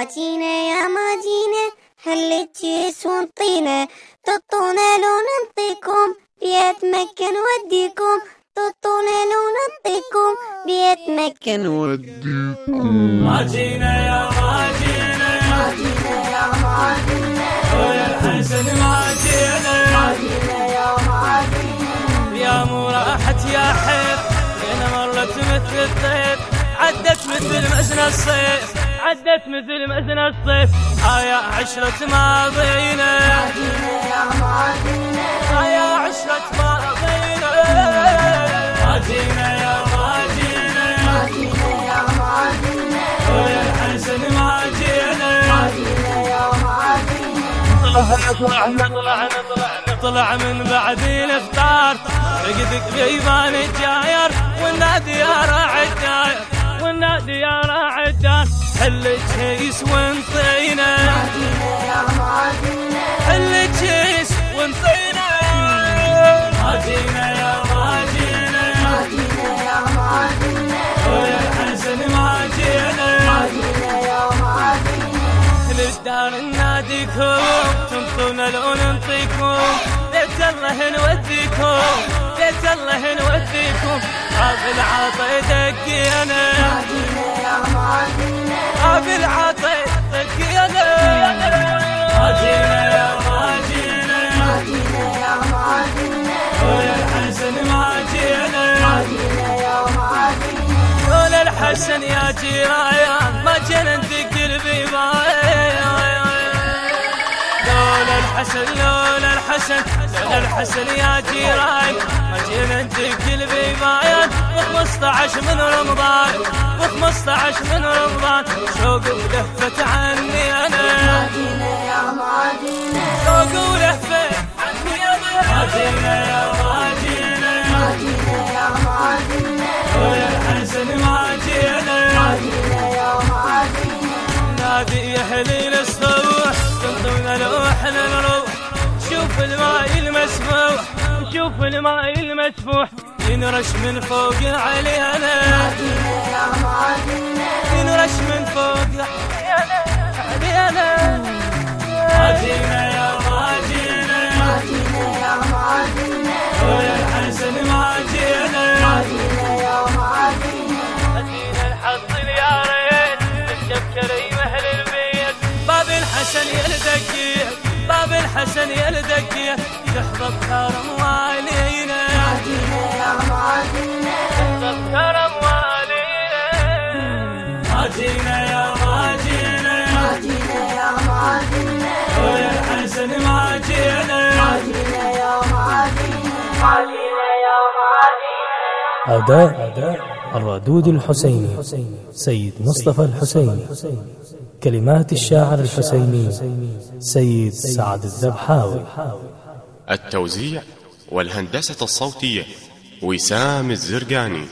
ما جينا يا ما جينا هل تجيس ونطينا تطونا لو ننطيكم بيت مكة نوديكم تطونا لو ننطيكم بيت مكة نوديكم ما جينا يا ما جينا ما جينا يا ويا الحسن جينا يا جينا يا مو راحت يا حير لين مرت مثل الطير. عدت مثل مزن الصيف. عدت مثل مزن الصيف. هيا عشرة ماضينا. يا ماضينا هيا عشرة ماضينا. ماضينا يا ماضينا. ماضينا يا ماضينا ويا الحسن ماضينا. يا ماضينا طلعنا طلعنا طلعنا طلع من بعد الإفطار. رقدك بيبان الجاير والنادي يا راعي الداير. يا راعدان حل جيس وانطينا. حل جيس وانطينا. ماجينا يا ماجينا ماجينا يا ماجينا يا للدار نناديكم لو ننطيكم الله نوديكم بيت الله نوديكم. ابي العطي دقينا. دقينا ماجينا يا يا جيران ما جينا ندق البيبان لولا الحسن لولا الحسن لولا الحسن يا جيران. ما جينا ندق البيبان و15 من رمضان و15 من رمضان. شوق ولفت عني أنا. ماجينا يا ماجينا شوق ولفت عني أنا. ماجينا يا ماجينا ماجينا يا ماجينا ويا الحسن ماجينا ماجينا يا ماجينا نادي يا هليل الصبح تنطونا لوح نروح شوف الماء المسفوح شوف المسفوح. ينرش من فوق علينا ينرش من فوق علينا الحسن يلدقيه باب الحسن يلدقيه تحضر كرم والينا ماجينا يا ماجينا تحضر كرم والينا ماجينا يا ماجينا ماجينا يا ماجينا ويا الحسن ماجينا ماجينا يا ماجينا ماجينا يا ماجينا أداء. الردود الحسيني سيد مصطفى الحسيني كلمات الشاعر الحسيني سيد سعد الذبحاوي. التوزيع والهندسة الصوتية وسام الزرقاني.